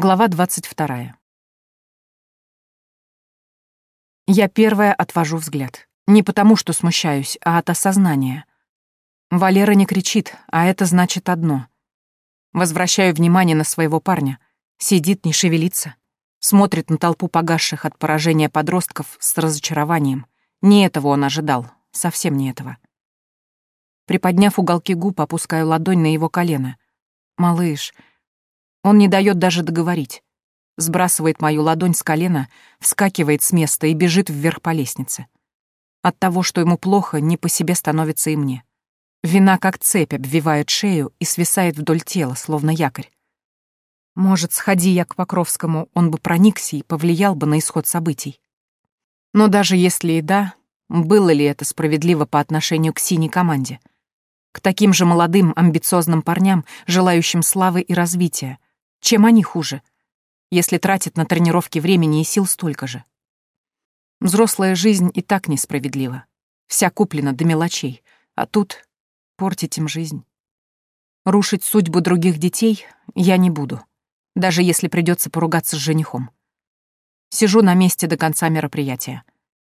Глава двадцать вторая. Я первая отвожу взгляд. Не потому, что смущаюсь, а от осознания. Валера не кричит, а это значит одно. Возвращаю внимание на своего парня. Сидит, не шевелится. Смотрит на толпу погасших от поражения подростков с разочарованием. Не этого он ожидал, совсем не этого. Приподняв уголки губ, опускаю ладонь на его колено. «Малыш, он не дает даже договорить. Сбрасывает мою ладонь с колена, вскакивает с места и бежит вверх по лестнице. От того, что ему плохо, не по себе становится и мне. Вина как цепь обвивает шею и свисает вдоль тела, словно якорь. Может, сходи я к Покровскому, он бы проникся и повлиял бы на исход событий. Но даже если и да, было ли это справедливо по отношению к синей команде? К таким же молодым, амбициозным парням, желающим славы и развития, чем они хуже, если тратят на тренировки времени и сил столько же? Взрослая жизнь и так несправедлива. Вся куплена до мелочей, а тут портить им жизнь. Рушить судьбу других детей я не буду, даже если придется поругаться с женихом. Сижу на месте до конца мероприятия.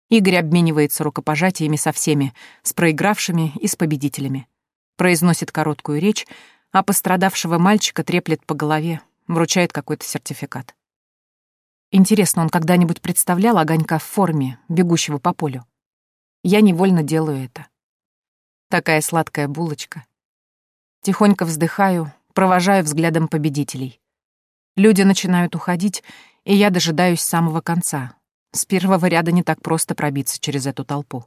Игорь обменивается рукопожатиями со всеми, с проигравшими и с победителями. Произносит короткую речь, а пострадавшего мальчика треплет по голове, вручает какой-то сертификат. Интересно, он когда-нибудь представлял огонька в форме, бегущего по полю? Я невольно делаю это. Такая сладкая булочка. Тихонько вздыхаю, провожаю взглядом победителей. Люди начинают уходить, и я дожидаюсь самого конца. С первого ряда не так просто пробиться через эту толпу.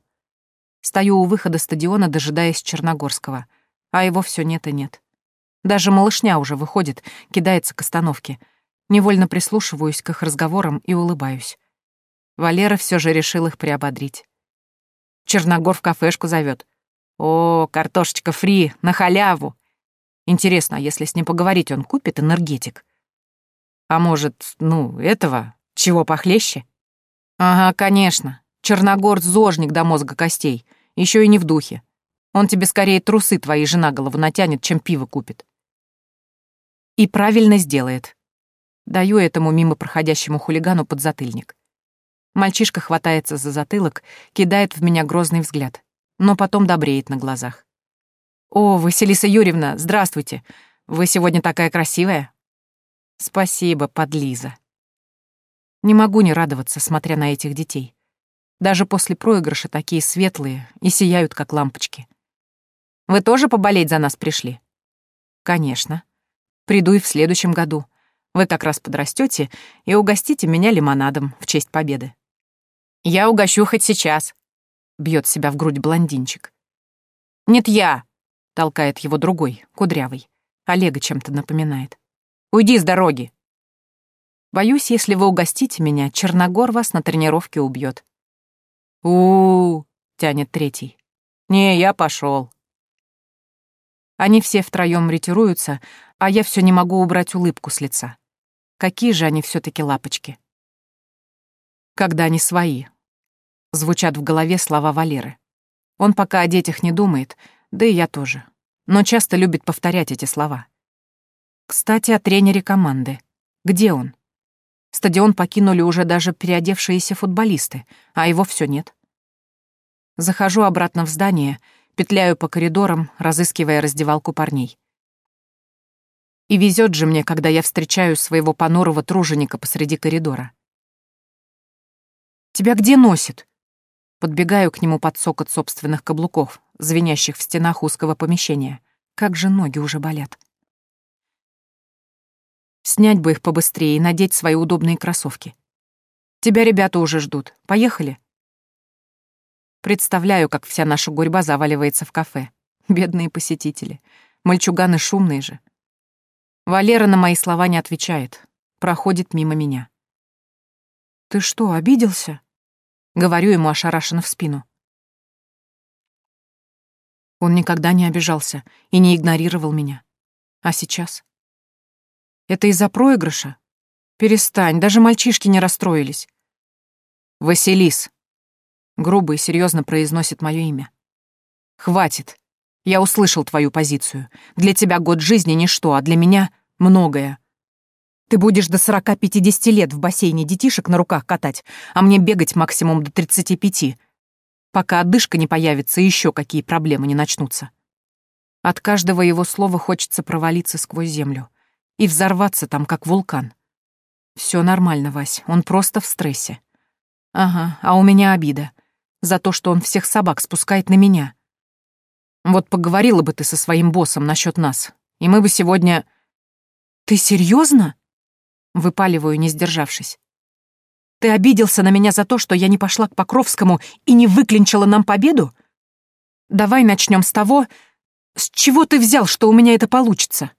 Стою у выхода стадиона, дожидаясь Черногорского, а его все нет и нет. Даже малышня уже выходит, кидается к остановке. Невольно прислушиваюсь к их разговорам и улыбаюсь. Валера все же решил их приободрить. Черногор в кафешку зовет. О, картошечка фри, на халяву. Интересно, а если с ним поговорить, он купит энергетик? А может, ну, этого, чего похлеще? Ага, конечно. Черногор зожник до мозга костей, еще и не в духе. Он тебе скорее трусы твоей жена голову натянет, чем пиво купит. И правильно сделает. Даю этому мимо проходящему хулигану подзатыльник. Мальчишка хватается за затылок, кидает в меня грозный взгляд, но потом добреет на глазах. «О, Василиса Юрьевна, здравствуйте! Вы сегодня такая красивая!» «Спасибо, подлиза!» Не могу не радоваться, смотря на этих детей. Даже после проигрыша такие светлые и сияют, как лампочки. «Вы тоже поболеть за нас пришли?» «Конечно. Приду и в следующем году. Вы как раз подрастете и угостите меня лимонадом в честь победы. Я угощу хоть сейчас, бьет себя в грудь блондинчик. Нет, я, толкает его другой, кудрявый. Олега чем-то напоминает. Уйди с дороги. Боюсь, если вы угостите меня, Черногор вас на тренировке убьет. У, -у, -у тянет третий. Не, я пошел. Они все втроем ретируются, а я все не могу убрать улыбку с лица. Какие же они все таки лапочки. Когда они свои. Звучат в голове слова Валеры. Он пока о детях не думает, да и я тоже. Но часто любит повторять эти слова. Кстати, о тренере команды. Где он? Стадион покинули уже даже переодевшиеся футболисты, а его все нет. Захожу обратно в здание, петляю по коридорам, разыскивая раздевалку парней. И везет же мне, когда я встречаю своего понурого труженика посреди коридора. «Тебя где носит?» Подбегаю к нему под сокот собственных каблуков, звенящих в стенах узкого помещения. Как же ноги уже болят. Снять бы их побыстрее и надеть свои удобные кроссовки. Тебя ребята уже ждут. Поехали? Представляю, как вся наша гурьба заваливается в кафе. Бедные посетители. Мальчуганы шумные же. Валера на мои слова не отвечает, проходит мимо меня. «Ты что, обиделся?» Говорю ему ошарашенно в спину. Он никогда не обижался и не игнорировал меня. А сейчас? Это из-за проигрыша? Перестань, даже мальчишки не расстроились. «Василис», — грубо и серьезно произносит мое имя. «Хватит. Я услышал твою позицию. Для тебя год жизни — ничто, а для меня — многое. Ты будешь до 40-50 лет в бассейне детишек на руках катать, а мне бегать максимум до 35, пока одышка не появится и еще какие проблемы не начнутся. От каждого его слова хочется провалиться сквозь землю и взорваться там, как вулкан. Все нормально, Вась, он просто в стрессе. Ага, а у меня обида за то, что он всех собак спускает на меня. Вот поговорила бы ты со своим боссом насчет нас, и мы бы сегодня... Ты серьезно? Выпаливаю, не сдержавшись. Ты обиделся на меня за то, что я не пошла к Покровскому и не выклинчила нам победу? Давай начнем с того, с чего ты взял, что у меня это получится?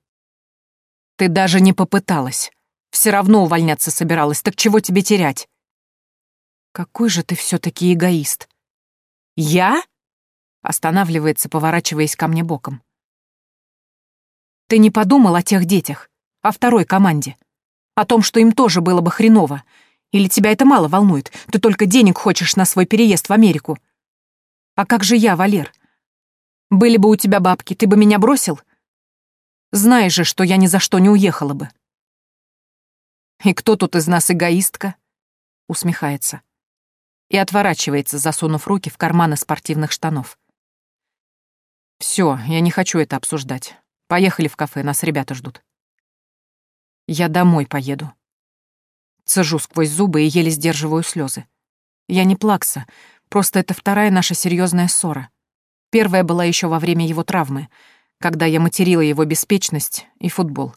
Ты даже не попыталась. Все равно увольняться собиралась, так чего тебе терять? Какой же ты все-таки эгоист. Я? Останавливается, поворачиваясь ко мне боком. Ты не подумал о тех детях, о второй команде? О том, что им тоже было бы хреново? Или тебя это мало волнует? Ты только денег хочешь на свой переезд в Америку? А как же я, Валер? Были бы у тебя бабки, ты бы меня бросил? Знаешь же, что я ни за что не уехала бы. И кто тут из нас эгоистка? Усмехается. И отворачивается, засунув руки в карманы спортивных штанов. Все, я не хочу это обсуждать. Поехали в кафе, нас ребята ждут. Я домой поеду. Цежу сквозь зубы и еле сдерживаю слезы. Я не плакса, просто это вторая наша серьезная ссора. Первая была еще во время его травмы, когда я материла его беспечность и футбол.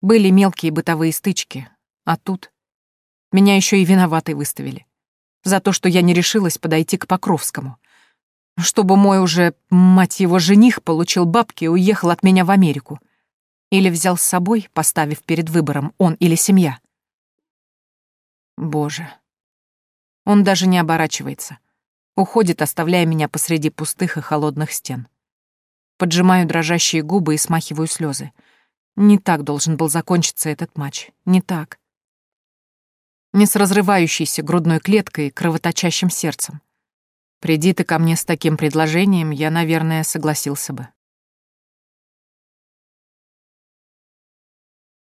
Были мелкие бытовые стычки, а тут... Меня еще и виноватой выставили. За то, что я не решилась подойти к Покровскому. Чтобы мой уже, мать его, жених получил бабки и уехал от меня в Америку. Или взял с собой, поставив перед выбором он или семья. Боже. Он даже не оборачивается. Уходит, оставляя меня посреди пустых и холодных стен. Поджимаю дрожащие губы и смахиваю слезы. Не так должен был закончиться этот матч. Не так. Не с разрывающейся грудной клеткой и кровоточащим сердцем. Приди ты ко мне с таким предложением, я, наверное, согласился бы.